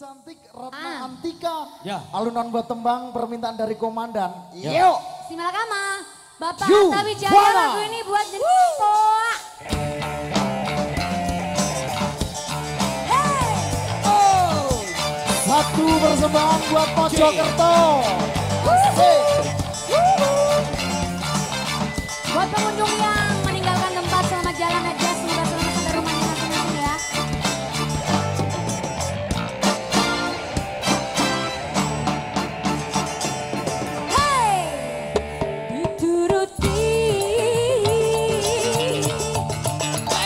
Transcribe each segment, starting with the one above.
cantik Ratna ah. Antika. Ya. Alunan buat tembang permintaan dari komandan. Ya. Yuk. Simalakama. Bapak Atta Wijaya lagu ini buat Poa. Hey. Oh. Satu persembahan buat Mojokerto. Hey.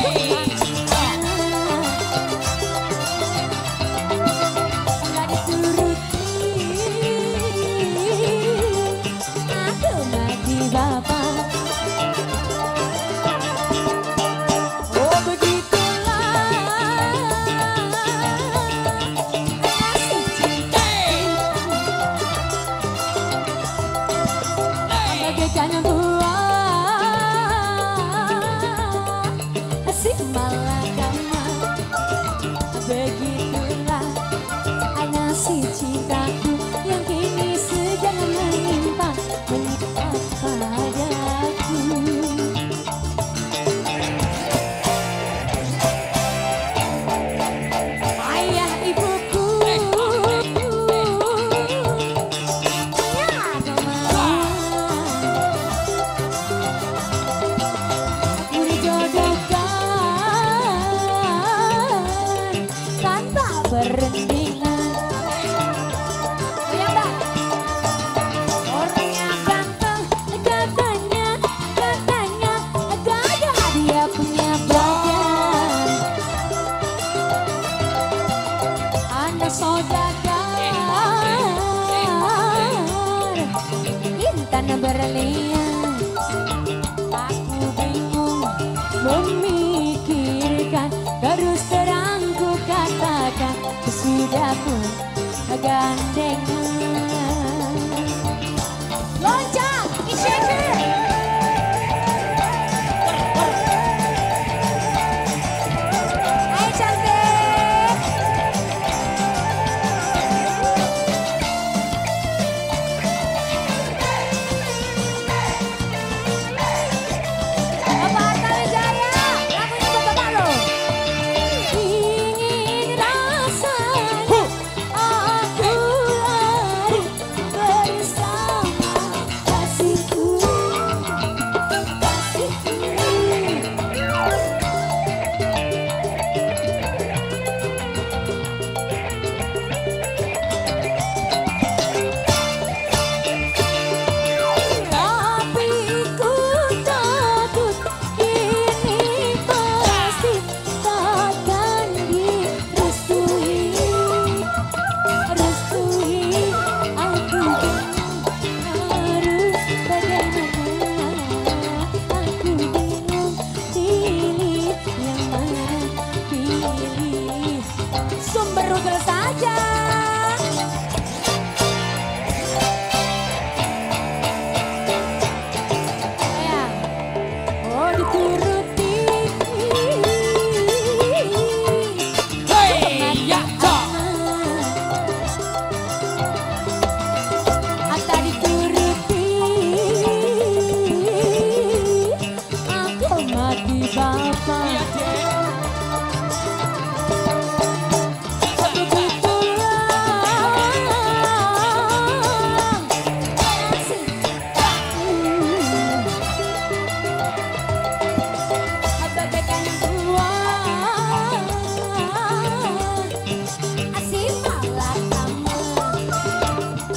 Hey. gandengan Loncat,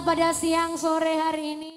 pada siang sore hari ini.